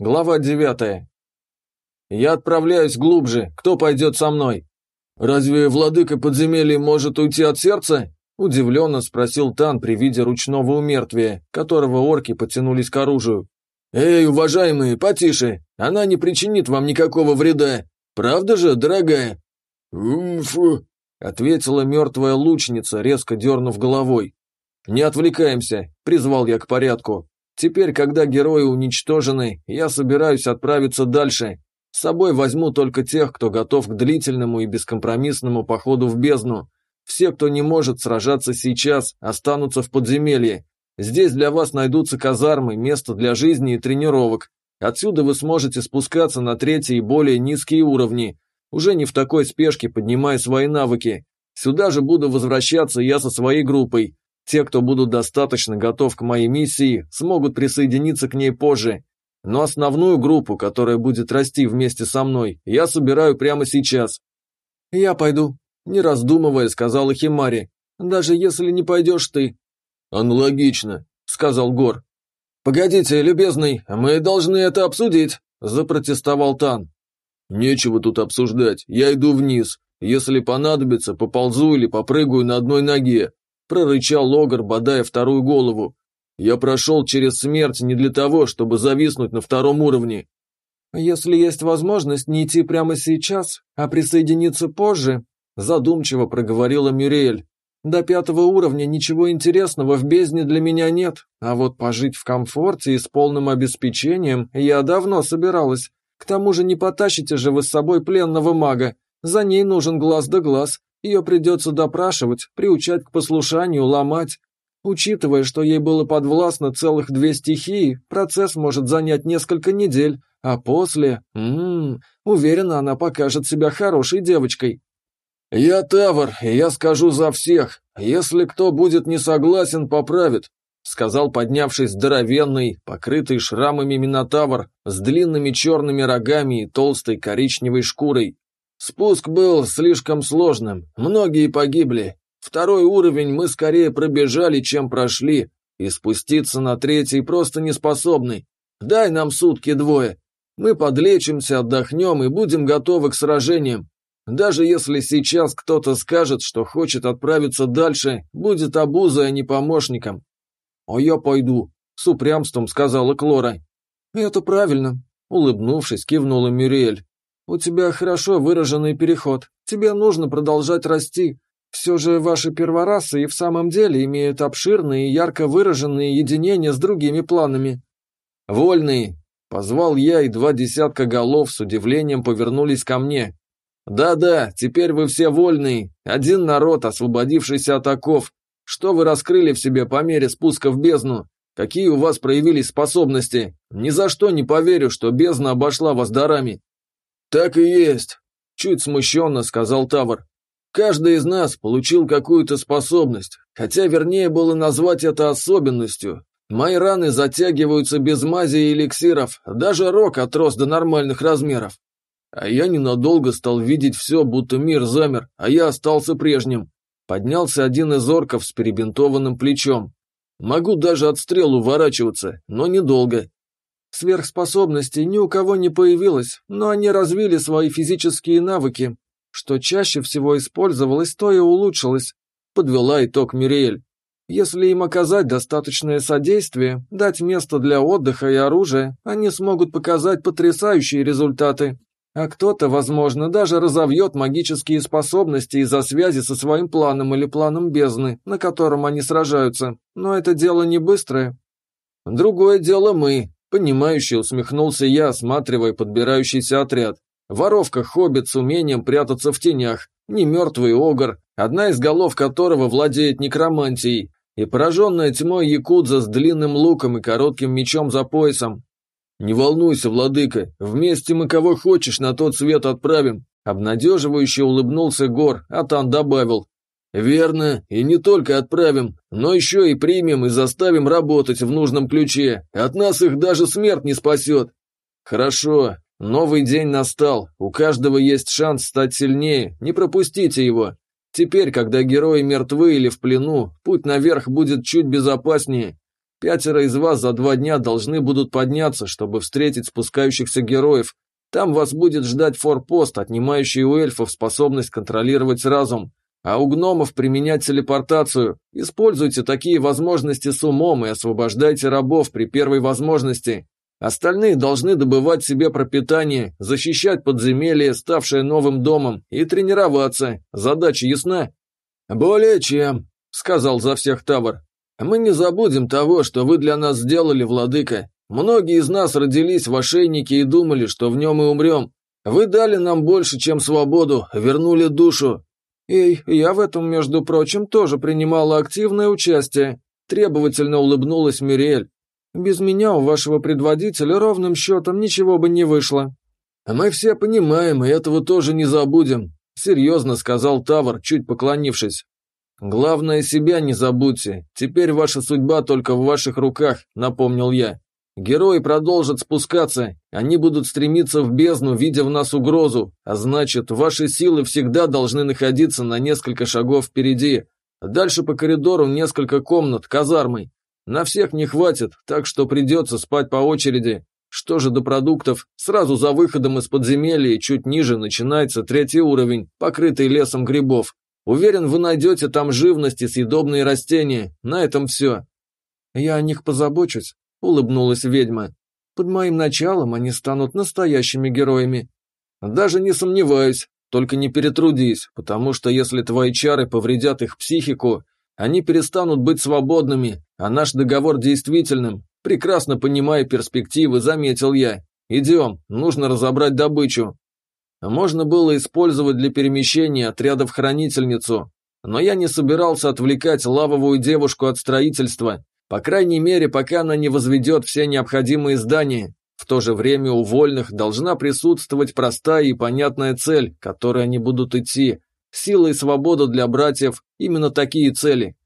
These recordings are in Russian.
Глава девятая. «Я отправляюсь глубже. Кто пойдет со мной?» «Разве владыка подземелья может уйти от сердца?» Удивленно спросил Тан при виде ручного умертвия, которого орки потянулись к оружию. «Эй, уважаемые, потише! Она не причинит вам никакого вреда! Правда же, дорогая?» «Умф!» — ответила мертвая лучница, резко дернув головой. «Не отвлекаемся», — призвал я к порядку. Теперь, когда герои уничтожены, я собираюсь отправиться дальше. С собой возьму только тех, кто готов к длительному и бескомпромиссному походу в бездну. Все, кто не может сражаться сейчас, останутся в подземелье. Здесь для вас найдутся казармы, место для жизни и тренировок. Отсюда вы сможете спускаться на третьи и более низкие уровни, уже не в такой спешке поднимая свои навыки. Сюда же буду возвращаться я со своей группой. Те, кто будут достаточно готов к моей миссии, смогут присоединиться к ней позже. Но основную группу, которая будет расти вместе со мной, я собираю прямо сейчас. «Я пойду», – не раздумывая, сказала Химари. «Даже если не пойдешь ты». «Аналогично», – сказал Гор. «Погодите, любезный, мы должны это обсудить», – запротестовал Тан. «Нечего тут обсуждать, я иду вниз. Если понадобится, поползу или попрыгаю на одной ноге прорычал Логар, бодая вторую голову. «Я прошел через смерть не для того, чтобы зависнуть на втором уровне». «Если есть возможность не идти прямо сейчас, а присоединиться позже», задумчиво проговорила Мюриэль. «До пятого уровня ничего интересного в бездне для меня нет, а вот пожить в комфорте и с полным обеспечением я давно собиралась. К тому же не потащите же вы с собой пленного мага, за ней нужен глаз да глаз, ее придется допрашивать, приучать к послушанию, ломать. Учитывая, что ей было подвластно целых две стихии, процесс может занять несколько недель, а после... Ммм, уверена, она покажет себя хорошей девочкой. «Я Тавр, и я скажу за всех. Если кто будет не согласен, поправит», — сказал поднявшись здоровенный, покрытый шрамами Минотавр, с длинными черными рогами и толстой коричневой шкурой. Спуск был слишком сложным, многие погибли. Второй уровень мы скорее пробежали, чем прошли, и спуститься на третий просто не способны. Дай нам сутки двое. Мы подлечимся, отдохнем и будем готовы к сражениям. Даже если сейчас кто-то скажет, что хочет отправиться дальше, будет обузой, а не помощником. «А я пойду», — с упрямством сказала Клора. «Это правильно», — улыбнувшись, кивнула Мюриэль. У тебя хорошо выраженный переход. Тебе нужно продолжать расти. Все же ваши перворасы и в самом деле имеют обширные и ярко выраженные единения с другими планами. Вольные. Позвал я, и два десятка голов с удивлением повернулись ко мне. Да-да, теперь вы все вольные. Один народ, освободившийся от оков. Что вы раскрыли в себе по мере спуска в бездну? Какие у вас проявились способности? Ни за что не поверю, что бездна обошла вас дарами. «Так и есть», – чуть смущенно сказал Тавр. «Каждый из нас получил какую-то способность, хотя вернее было назвать это особенностью. Мои раны затягиваются без мази и эликсиров, даже рог отрос до нормальных размеров. А я ненадолго стал видеть все, будто мир замер, а я остался прежним. Поднялся один из орков с перебинтованным плечом. Могу даже от стрел уворачиваться, но недолго. Сверхспособностей ни у кого не появилось, но они развили свои физические навыки. Что чаще всего использовалось, то и улучшилось, подвела итог Мириэль. Если им оказать достаточное содействие, дать место для отдыха и оружия, они смогут показать потрясающие результаты. А кто-то, возможно, даже разовьет магические способности из-за связи со своим планом или планом бездны, на котором они сражаются. Но это дело не быстрое. Другое дело мы, Понимающе усмехнулся я, осматривая подбирающийся отряд. Воровка-хоббит с умением прятаться в тенях, не мертвый огр, одна из голов которого владеет некромантией, и пораженная тьмой якудза с длинным луком и коротким мечом за поясом. «Не волнуйся, владыка, вместе мы кого хочешь на тот свет отправим», обнадеживающе улыбнулся Гор, а Тан добавил. «Верно, и не только отправим, но еще и примем и заставим работать в нужном ключе. От нас их даже смерть не спасет». «Хорошо, новый день настал, у каждого есть шанс стать сильнее, не пропустите его. Теперь, когда герои мертвы или в плену, путь наверх будет чуть безопаснее. Пятеро из вас за два дня должны будут подняться, чтобы встретить спускающихся героев. Там вас будет ждать форпост, отнимающий у эльфов способность контролировать разум, а у гномов применять телепортацию. Используйте такие возможности с умом и освобождайте рабов при первой возможности. Остальные должны добывать себе пропитание, защищать подземелье, ставшее новым домом, и тренироваться. Задача ясна? «Более чем», — сказал за всех Тавр. Мы не забудем того, что вы для нас сделали, владыка. Многие из нас родились в ошейнике и думали, что в нем и умрем. Вы дали нам больше, чем свободу, вернули душу. Эй, я в этом, между прочим, тоже принимала активное участие. Требовательно улыбнулась Мюриэль. Без меня у вашего предводителя ровным счетом ничего бы не вышло. Мы все понимаем, и этого тоже не забудем, серьезно сказал Тавр, чуть поклонившись. «Главное, себя не забудьте. Теперь ваша судьба только в ваших руках», — напомнил я. «Герои продолжат спускаться. Они будут стремиться в бездну, видя в нас угрозу. А значит, ваши силы всегда должны находиться на несколько шагов впереди. Дальше по коридору несколько комнат, казармой. На всех не хватит, так что придется спать по очереди. Что же до продуктов, сразу за выходом из подземелья чуть ниже начинается третий уровень, покрытый лесом грибов. Уверен, вы найдете там живность и съедобные растения. На этом все». «Я о них позабочусь», — улыбнулась ведьма. «Под моим началом они станут настоящими героями». «Даже не сомневаюсь. Только не перетрудись, потому что если твои чары повредят их психику, они перестанут быть свободными, а наш договор действительным. Прекрасно понимая перспективы, заметил я. Идем, нужно разобрать добычу. Можно было использовать для перемещения отрядов хранительницу, но я не собирался отвлекать лавовую девушку от строительства, по крайней мере, пока она не возведет все необходимые здания. В то же время у вольных должна присутствовать простая и понятная цель, которой они будут идти. Сила и свобода для братьев – именно такие цели.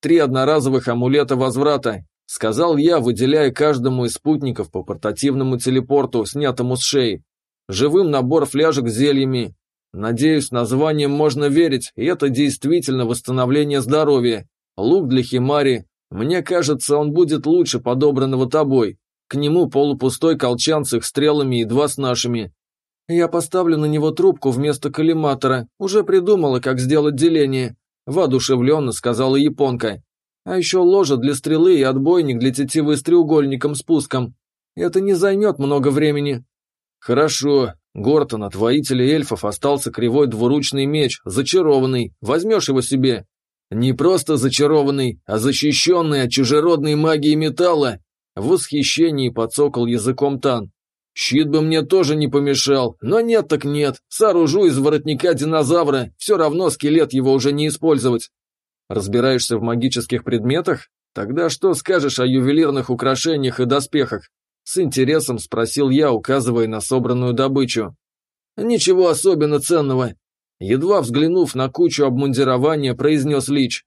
Три одноразовых амулета возврата, сказал я, выделяя каждому из спутников по портативному телепорту, снятому с шеи. Живым набор фляжек с зельями. Надеюсь, названием можно верить, и это действительно восстановление здоровья. Лук для Химари. Мне кажется, он будет лучше подобранного тобой. К нему полупустой колчан с их стрелами и два с нашими. Я поставлю на него трубку вместо коллиматора. Уже придумала, как сделать деление. Воодушевленно сказала японка. А еще ложа для стрелы и отбойник для тетивы с треугольником-спуском. Это не займет много времени. «Хорошо. Гортон, от воителя эльфов остался кривой двуручный меч, зачарованный. Возьмешь его себе?» «Не просто зачарованный, а защищенный от чужеродной магии металла!» В восхищении подсокал языком Тан. «Щит бы мне тоже не помешал, но нет так нет. Сооружу из воротника динозавра, все равно скелет его уже не использовать». «Разбираешься в магических предметах? Тогда что скажешь о ювелирных украшениях и доспехах? С интересом спросил я, указывая на собранную добычу. «Ничего особенно ценного», — едва взглянув на кучу обмундирования, произнес Лич.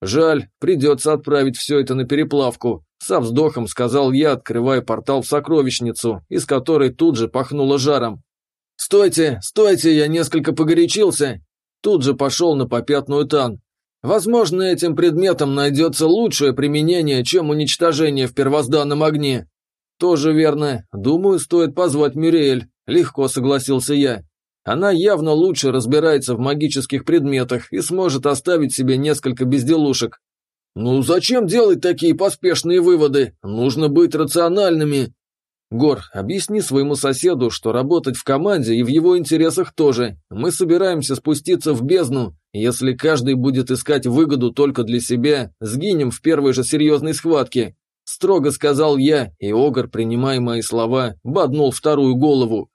«Жаль, придется отправить все это на переплавку», — со вздохом сказал я, открывая портал в сокровищницу, из которой тут же пахнуло жаром. «Стойте, стойте, я несколько погорячился!» Тут же пошел на попятную тан. «Возможно, этим предметом найдется лучшее применение, чем уничтожение в первозданном огне. «Тоже верно. Думаю, стоит позвать Мюриэль», — легко согласился я. «Она явно лучше разбирается в магических предметах и сможет оставить себе несколько безделушек». «Ну зачем делать такие поспешные выводы? Нужно быть рациональными». «Гор, объясни своему соседу, что работать в команде и в его интересах тоже. Мы собираемся спуститься в бездну. Если каждый будет искать выгоду только для себя, сгинем в первой же серьезной схватке. Строго сказал я, и Огр, принимая мои слова, боднул вторую голову.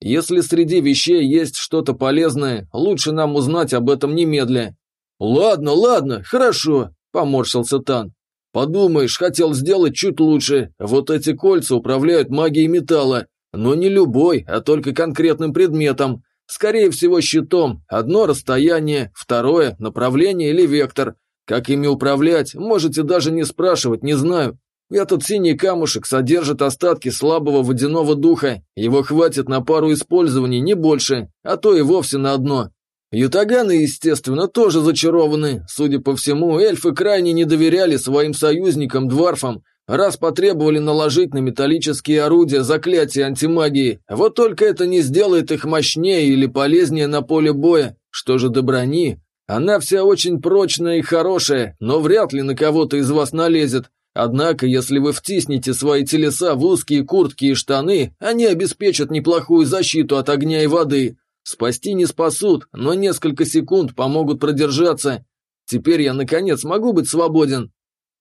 Если среди вещей есть что-то полезное, лучше нам узнать об этом немедля. Ладно, ладно, хорошо, поморщился Тан. Подумаешь, хотел сделать чуть лучше. Вот эти кольца управляют магией металла, но не любой, а только конкретным предметом. Скорее всего, щитом. Одно расстояние, второе – направление или вектор. Как ими управлять, можете даже не спрашивать, не знаю. Этот синий камушек содержит остатки слабого водяного духа. Его хватит на пару использований, не больше, а то и вовсе на одно. Ютаганы, естественно, тоже зачарованы. Судя по всему, эльфы крайне не доверяли своим союзникам-дварфам. Раз потребовали наложить на металлические орудия заклятие антимагии, вот только это не сделает их мощнее или полезнее на поле боя. Что же до брони? Она вся очень прочная и хорошая, но вряд ли на кого-то из вас налезет. Однако, если вы втиснете свои телеса в узкие куртки и штаны, они обеспечат неплохую защиту от огня и воды. Спасти не спасут, но несколько секунд помогут продержаться. Теперь я, наконец, могу быть свободен.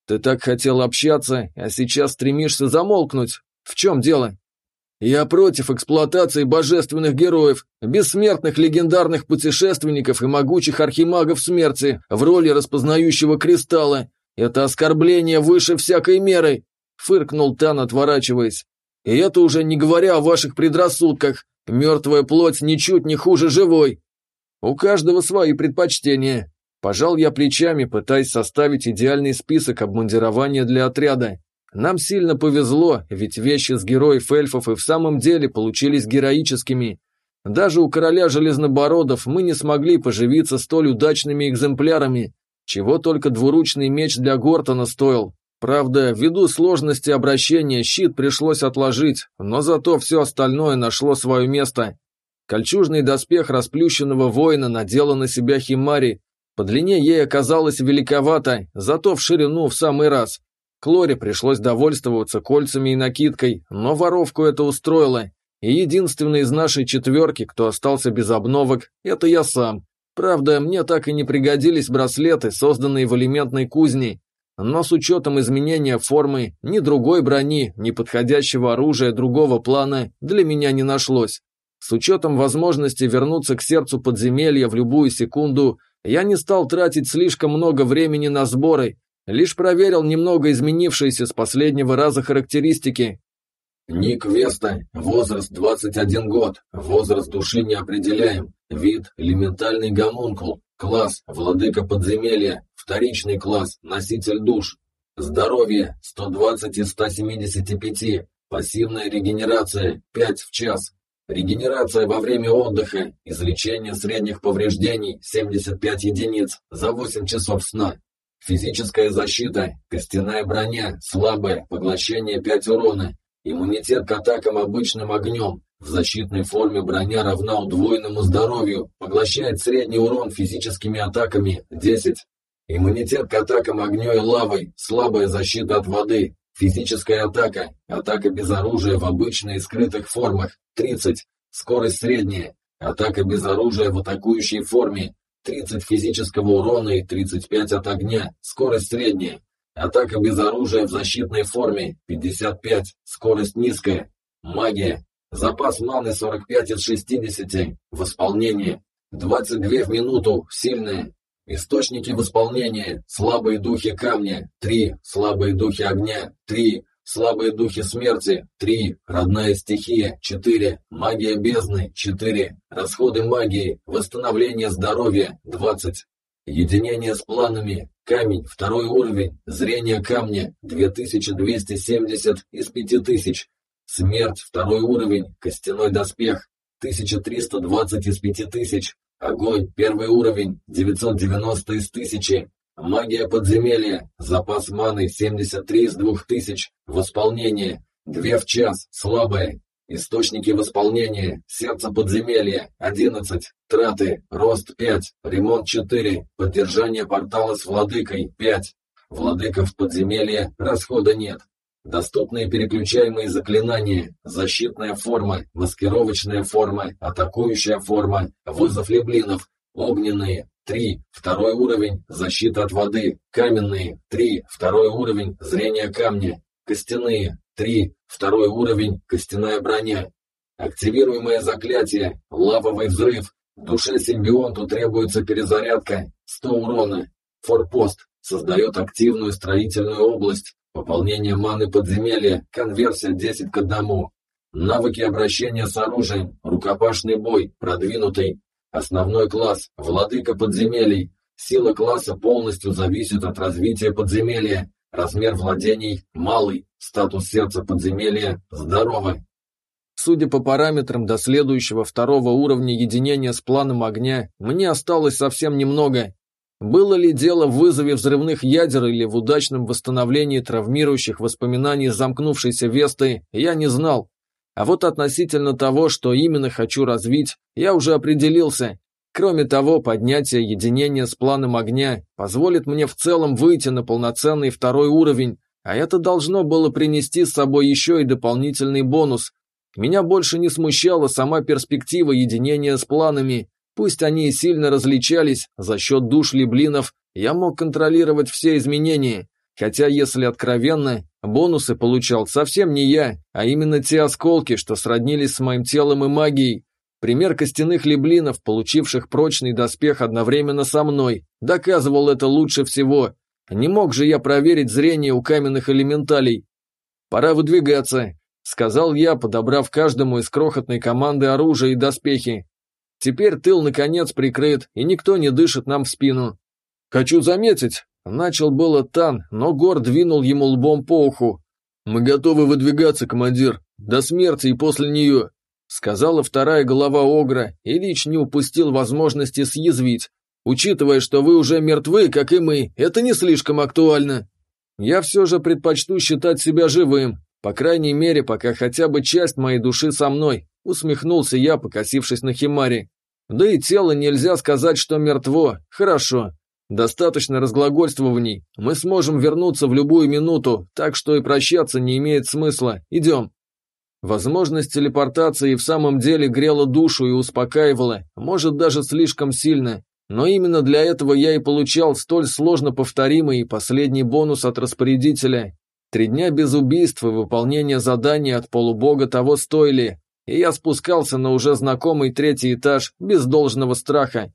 Ты так хотел общаться, а сейчас стремишься замолкнуть. В чем дело? Я против эксплуатации божественных героев, бессмертных легендарных путешественников и могучих архимагов смерти в роли распознающего кристалла. Это оскорбление выше всякой меры, фыркнул Тан, отворачиваясь. И это уже не говоря о ваших предрассудках. Мертвая плоть ничуть не хуже живой. У каждого свои предпочтения. Пожал я плечами, пытаясь составить идеальный список обмундирования для отряда. Нам сильно повезло, ведь вещи с героев эльфов и в самом деле получились героическими. Даже у короля Железнобородов мы не смогли поживиться столь удачными экземплярами, чего только двуручный меч для Гортона стоил. Правда, ввиду сложности обращения щит пришлось отложить, но зато все остальное нашло свое место. Кольчужный доспех расплющенного воина надела на себя Химари, по длине ей оказалось великовато, зато в ширину в самый раз. Клоре пришлось довольствоваться кольцами и накидкой, но воровку это устроило. И единственный из нашей четверки, кто остался без обновок, это я сам. Правда, мне так и не пригодились браслеты, созданные в элементной кузне. Но с учетом изменения формы, ни другой брони, ни подходящего оружия другого плана для меня не нашлось. С учетом возможности вернуться к сердцу подземелья в любую секунду, я не стал тратить слишком много времени на сборы, лишь проверил немного изменившиеся с последнего раза характеристики. Ник Веста, возраст 21 год, возраст души не определяем, вид – элементальный гомункул, класс – владыка подземелья, вторичный класс – носитель душ, здоровье – 120 из 175, пассивная регенерация – 5 в час, Регенерация во время отдыха, излечение средних повреждений 75 единиц за 8 часов сна. Физическая защита, костяная броня, слабая, поглощение 5 урона, иммунитет к атакам обычным огнем, в защитной форме броня равна удвоенному здоровью, поглощает средний урон физическими атаками 10. Иммунитет к атакам огнем и лавой, слабая защита от воды, Физическая атака. Атака без оружия в обычной и скрытых формах. 30. Скорость средняя. Атака без оружия в атакующей форме. 30 физического урона и 35 от огня. Скорость средняя. Атака без оружия в защитной форме. 55. Скорость низкая. Магия. Запас маны 45 из 60. Восполнение. 22 в минуту. Сильная. Источники восполнения. Слабые духи камня. Три. Слабые духи огня. Три. Слабые духи смерти. Три. Родная стихия. Четыре. Магия бездны. Четыре. Расходы магии. Восстановление здоровья. Двадцать. Единение с планами. Камень. Второй уровень. Зрение камня. 2270 из 5000. Смерть. Второй уровень. Костяной доспех. 1320 из 5000. Огонь, первый уровень, 990 из 1000. Магия подземелья, запас маны 73 из 2000. Восполнение, 2 в час, слабое. Источники восполнения, сердце подземелья, 11. Траты, рост 5, ремонт 4, поддержание портала с владыкой, 5. Владыка в подземелье, расхода нет. Доступные переключаемые заклинания, защитная форма, маскировочная форма, атакующая форма, вызов леблинов, огненные, 3, второй уровень, защита от воды, каменные, 3, второй уровень, зрение камня, костяные, 3, второй уровень, костяная броня. Активируемое заклятие, лавовый взрыв, душе симбионту требуется перезарядка, 100 урона, форпост, создает активную строительную область, Пополнение маны подземелья, конверсия 10 к 1. Навыки обращения с оружием, рукопашный бой, продвинутый. Основной класс, владыка подземелий. Сила класса полностью зависит от развития подземелья. Размер владений малый, статус сердца подземелья здоровый. Судя по параметрам до следующего второго уровня единения с планом огня, мне осталось совсем немного. Было ли дело в вызове взрывных ядер или в удачном восстановлении травмирующих воспоминаний замкнувшейся Весты, я не знал. А вот относительно того, что именно хочу развить, я уже определился. Кроме того, поднятие единения с планом огня позволит мне в целом выйти на полноценный второй уровень, а это должно было принести с собой еще и дополнительный бонус. Меня больше не смущала сама перспектива единения с планами, Пусть они и сильно различались, за счет душ либлинов я мог контролировать все изменения, хотя, если откровенно, бонусы получал совсем не я, а именно те осколки, что сроднились с моим телом и магией. Пример костяных либлинов, получивших прочный доспех одновременно со мной, доказывал это лучше всего. Не мог же я проверить зрение у каменных элементалей. «Пора выдвигаться», — сказал я, подобрав каждому из крохотной команды оружие и доспехи. Теперь тыл наконец прикрыт, и никто не дышит нам в спину. Хочу заметить, начал было Тан, но Гор двинул ему лбом по уху. «Мы готовы выдвигаться, командир, до смерти и после нее», сказала вторая голова Огра, и Лич не упустил возможности съязвить. «Учитывая, что вы уже мертвы, как и мы, это не слишком актуально. Я все же предпочту считать себя живым, по крайней мере, пока хотя бы часть моей души со мной, Усмехнулся я, покосившись на Химари. Да и тело нельзя сказать, что мертво. Хорошо. Достаточно разглагольствований. Мы сможем вернуться в любую минуту, так что и прощаться не имеет смысла. Идем. Возможность телепортации в самом деле грела душу и успокаивала, может даже слишком сильно. Но именно для этого я и получал столь сложно повторимый последний бонус от распорядителя. Три дня без убийств и выполнения задания от полубога того стоили, и я спускался на уже знакомый третий этаж без должного страха.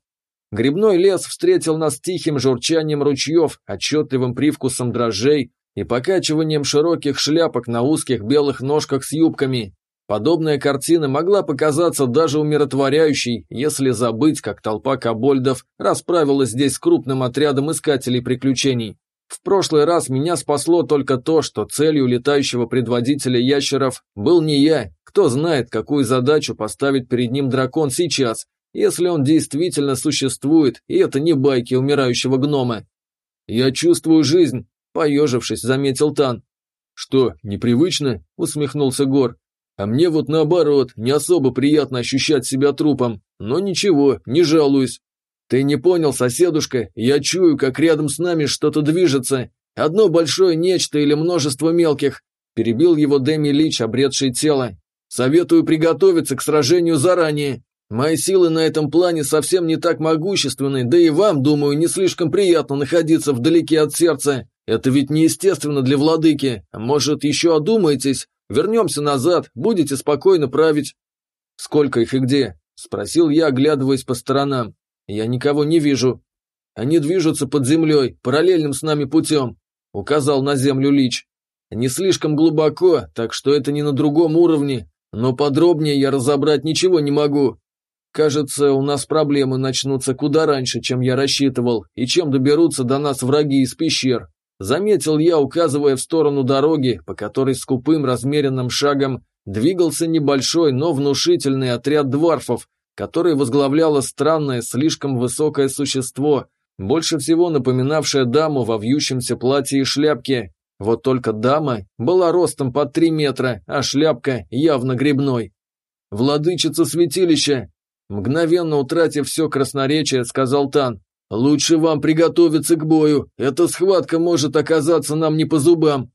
Грибной лес встретил нас тихим журчанием ручьев, отчетливым привкусом дрожжей и покачиванием широких шляпок на узких белых ножках с юбками. Подобная картина могла показаться даже умиротворяющей, если забыть, как толпа кобольдов расправилась здесь с крупным отрядом искателей приключений. В прошлый раз меня спасло только то, что целью летающего предводителя ящеров был не я. Кто знает, какую задачу поставит перед ним дракон сейчас, если он действительно существует, и это не байки умирающего гнома. «Я чувствую жизнь», — поежившись, заметил Тан. «Что, непривычно?» — усмехнулся Гор. «А мне вот наоборот, не особо приятно ощущать себя трупом. Но ничего, не жалуюсь. «Ты не понял, соседушка, я чую, как рядом с нами что-то движется. Одно большое нечто или множество мелких». Перебил его Дэми Лич, обретший тело. «Советую приготовиться к сражению заранее. Мои силы на этом плане совсем не так могущественны, да и вам, думаю, не слишком приятно находиться вдалеке от сердца. Это ведь неестественно для владыки. Может, еще одумаетесь? Вернемся назад, будете спокойно править». «Сколько их и где?» – спросил я, оглядываясь по сторонам. «Я никого не вижу. Они движутся под землей, параллельным с нами путем», — указал на землю Лич. «Не слишком глубоко, так что это не на другом уровне, но подробнее я разобрать ничего не могу. Кажется, у нас проблемы начнутся куда раньше, чем я рассчитывал, и чем доберутся до нас враги из пещер», — заметил я, указывая в сторону дороги, по которой скупым размеренным шагом двигался небольшой, но внушительный отряд дварфов, который возглавляло странное, слишком высокое существо, больше всего напоминавшее даму во вьющемся платье и шляпке. Вот только дама была ростом под три метра, а шляпка явно грибной. «Владычица святилища!» Мгновенно утратив все красноречие, сказал Тан. «Лучше вам приготовиться к бою, эта схватка может оказаться нам не по зубам».